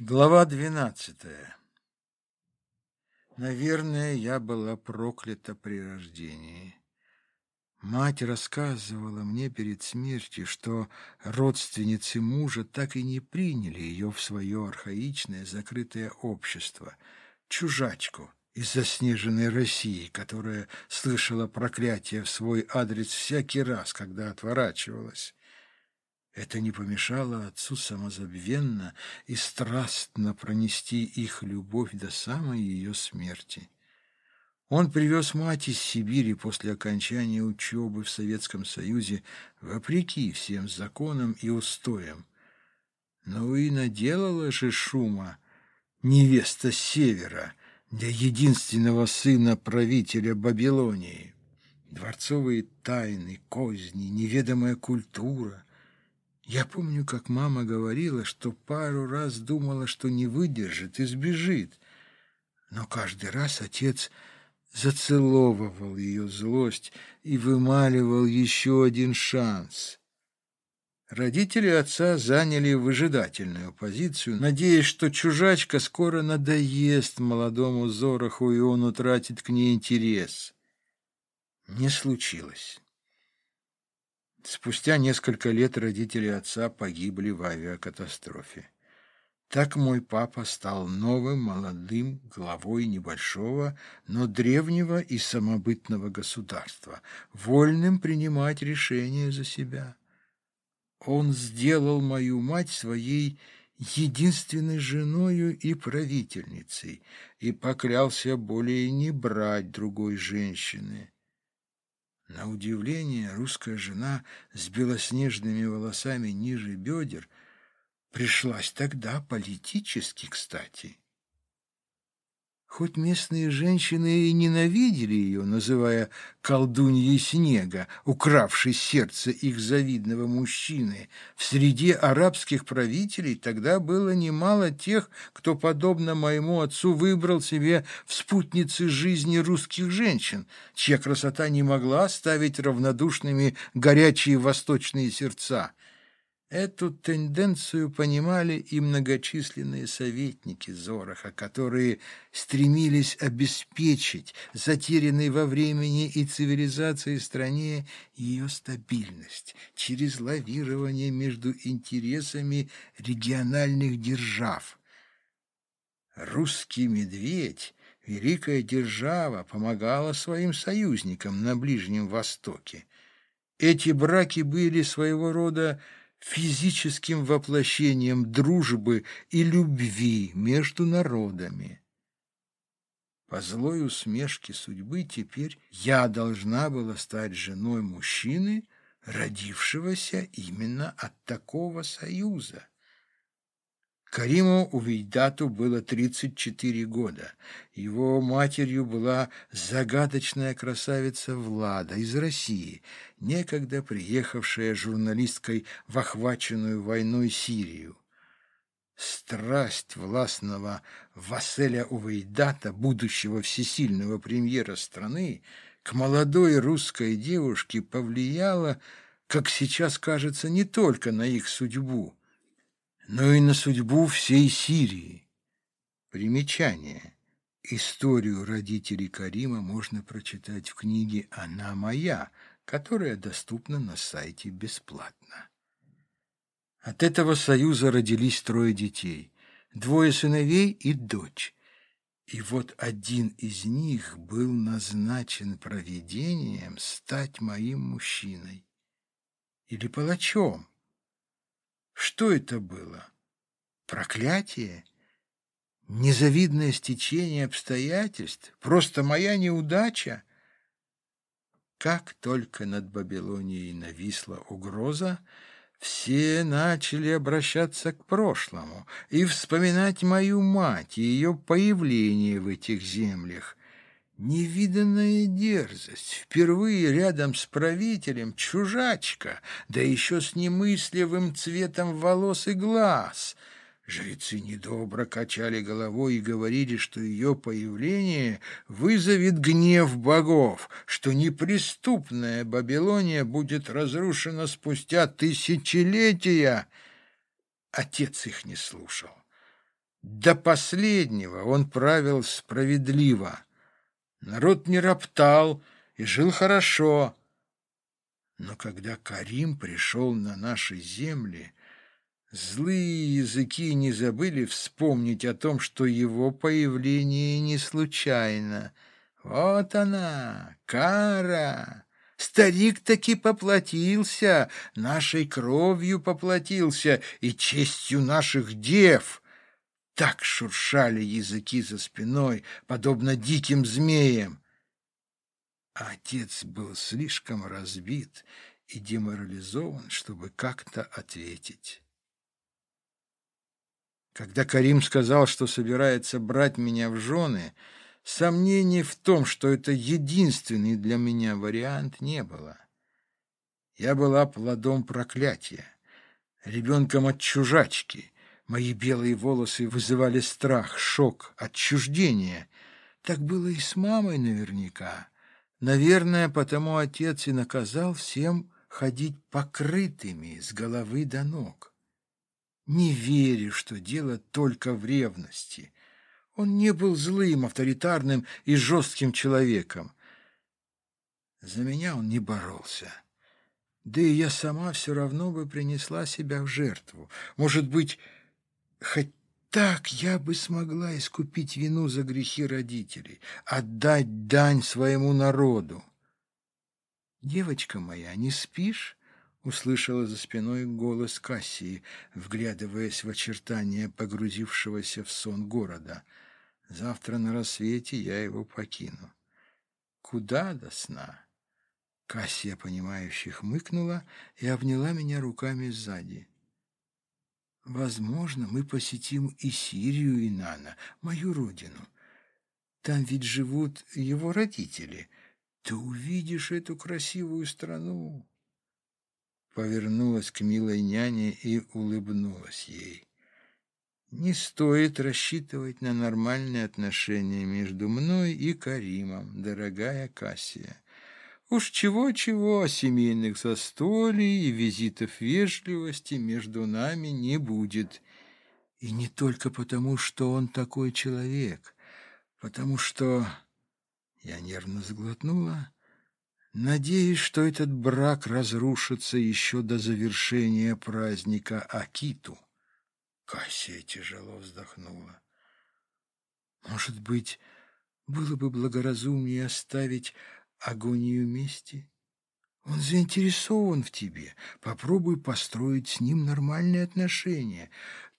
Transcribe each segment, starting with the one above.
Глава двенадцатая. Наверное, я была проклята при рождении. Мать рассказывала мне перед смертью, что родственницы мужа так и не приняли ее в свое архаичное закрытое общество, чужачку из заснеженной России, которая слышала проклятие в свой адрес всякий раз, когда отворачивалась. Это не помешало отцу самозабвенно и страстно пронести их любовь до самой ее смерти. Он привез мать из Сибири после окончания учебы в Советском Союзе вопреки всем законам и устоям. Но и наделала же шума невеста севера для единственного сына правителя Бабилонии. Дворцовые тайны, козни, неведомая культура — я помню, как мама говорила, что пару раз думала, что не выдержит и сбежит. Но каждый раз отец зацеловывал ее злость и вымаливал еще один шанс. Родители отца заняли выжидательную позицию, надеясь, что чужачка скоро надоест молодому Зороху, и он утратит к ней интерес. Не случилось. Спустя несколько лет родители отца погибли в авиакатастрофе. Так мой папа стал новым молодым главой небольшого, но древнего и самобытного государства, вольным принимать решения за себя. Он сделал мою мать своей единственной женою и правительницей и поклялся более не брать другой женщины. На удивление, русская жена с белоснежными волосами ниже бедер пришлась тогда политически кстати. Хоть местные женщины и ненавидели ее, называя колдуньей снега, укравшей сердце их завидного мужчины, в среде арабских правителей тогда было немало тех, кто, подобно моему отцу, выбрал себе в спутницы жизни русских женщин, чья красота не могла ставить равнодушными горячие восточные сердца – Эту тенденцию понимали и многочисленные советники Зороха, которые стремились обеспечить затерянной во времени и цивилизации стране ее стабильность через лавирование между интересами региональных держав. Русский медведь, великая держава, помогала своим союзникам на Ближнем Востоке. Эти браки были своего рода физическим воплощением дружбы и любви между народами. По злой усмешке судьбы теперь я должна была стать женой мужчины, родившегося именно от такого союза. Кариму Увейдату было 34 года. Его матерью была загадочная красавица Влада из России, некогда приехавшая журналисткой в охваченную войной Сирию. Страсть властного Василя Увейдата, будущего всесильного премьера страны, к молодой русской девушке повлияла, как сейчас кажется, не только на их судьбу, но и на судьбу всей Сирии. Примечание. Историю родителей Карима можно прочитать в книге «Она моя», которая доступна на сайте бесплатно. От этого союза родились трое детей, двое сыновей и дочь. И вот один из них был назначен провидением стать моим мужчиной или палачом. Что это было? Проклятие? Незавидное стечение обстоятельств? Просто моя неудача? Как только над Вавилонией нависла угроза, все начали обращаться к прошлому и вспоминать мою мать и ее появление в этих землях – Невиданная дерзость. Впервые рядом с правителем чужачка, да еще с немысливым цветом волос и глаз. Жрецы недобро качали головой и говорили, что ее появление вызовет гнев богов, что неприступная Бабилония будет разрушена спустя тысячелетия. Отец их не слушал. До последнего он правил справедливо. Народ не роптал и жил хорошо. Но когда Карим пришел на наши земли, злые языки не забыли вспомнить о том, что его появление не случайно. Вот она, кара! Старик таки поплатился, нашей кровью поплатился и честью наших дев. Так шуршали языки за спиной, подобно диким змеям. А отец был слишком разбит и деморализован, чтобы как-то ответить. Когда Карим сказал, что собирается брать меня в жены, сомнений в том, что это единственный для меня вариант, не было. Я была плодом проклятия, ребенком от чужачки. Мои белые волосы вызывали страх, шок, отчуждение. Так было и с мамой наверняка. Наверное, потому отец и наказал всем ходить покрытыми с головы до ног. Не верю, что дело только в ревности. Он не был злым, авторитарным и жестким человеком. За меня он не боролся. Да и я сама все равно бы принесла себя в жертву. Может быть, хоть так я бы смогла искупить вину за грехи родителей, отдать дань своему народу. «Девочка моя, не спишь?» — услышала за спиной голос Кассии, вглядываясь в очертания погрузившегося в сон города. «Завтра на рассвете я его покину». «Куда до сна?» Кассия, понимающе хмыкнула и обняла меня руками сзади. Возможно, мы посетим и Сирию, и Нана, мою родину. Там ведь живут его родители. Ты увидишь эту красивую страну. Повернулась к милой няне и улыбнулась ей. Не стоит рассчитывать на нормальные отношения между мной и Каримом, дорогая Кассия. Уж чего-чего, семейных застолий и визитов вежливости между нами не будет. И не только потому, что он такой человек, потому что... Я нервно сглотнула. Надеюсь, что этот брак разрушится еще до завершения праздника Акиту. Кассия тяжело вздохнула. Может быть, было бы благоразумнее оставить агонию мести. Он заинтересован в тебе. Попробуй построить с ним нормальные отношения.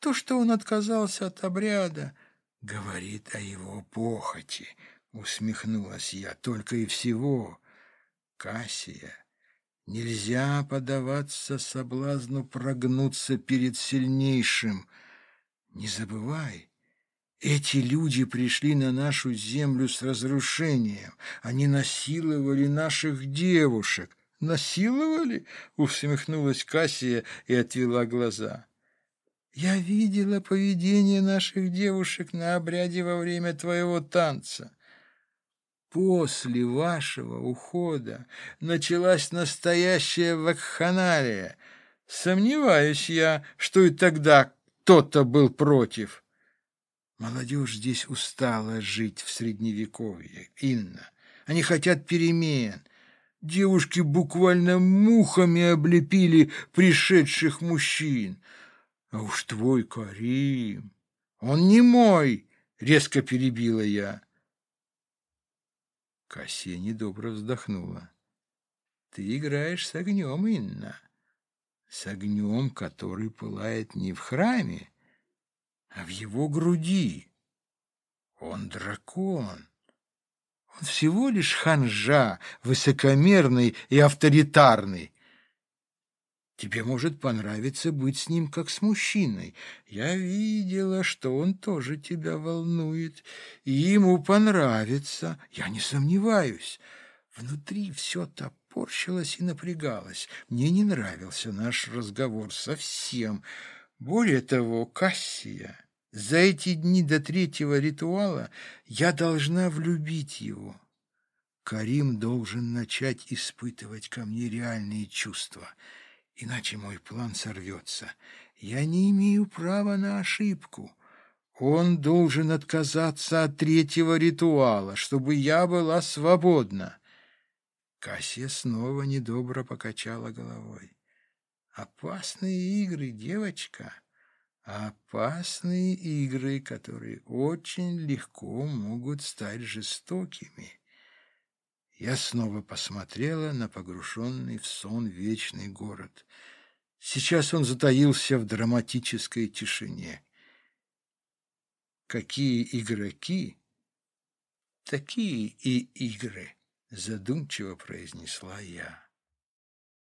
То, что он отказался от обряда, говорит о его похоти. Усмехнулась я. Только и всего. Кассия, нельзя поддаваться соблазну прогнуться перед сильнейшим. Не забывай, эти люди пришли на нашу землю с разрушением. Они насиловали наших девушек. Насиловали? Усмехнулась Кассия и отвела глаза. Я видела поведение наших девушек на обряде во время твоего танца. После вашего ухода началась настоящая вакханалия. Сомневаюсь я, что и тогда кто-то был против. Молодежь здесь устала жить в Средневековье, Инна. Они хотят перемен. Девушки буквально мухами облепили пришедших мужчин. А уж твой Карим, он не мой, резко перебила я. Кассия недобро вздохнула. Ты играешь с огнем, Инна. С огнем, который пылает не в храме, а в его груди. Он дракон. Он всего лишь ханжа, высокомерный и авторитарный. Тебе может понравиться быть с ним, как с мужчиной. Я видела, что он тоже тебя волнует, и ему понравится, я не сомневаюсь. Внутри все топорщилось и напрягалось. Мне не нравился наш разговор совсем. Более того, Кассия, за эти дни до третьего ритуала я должна влюбить его. Карим должен начать испытывать ко мне реальные чувства, иначе мой план сорвется. Я не имею права на ошибку. Он должен отказаться от третьего ритуала, чтобы я была свободна. Кассия снова недобро покачала головой. Опасные игры, девочка, опасные игры, которые очень легко могут стать жестокими. Я снова посмотрела на погруженный в сон вечный город. Сейчас он затаился в драматической тишине. Какие игроки, такие и игры, задумчиво произнесла я.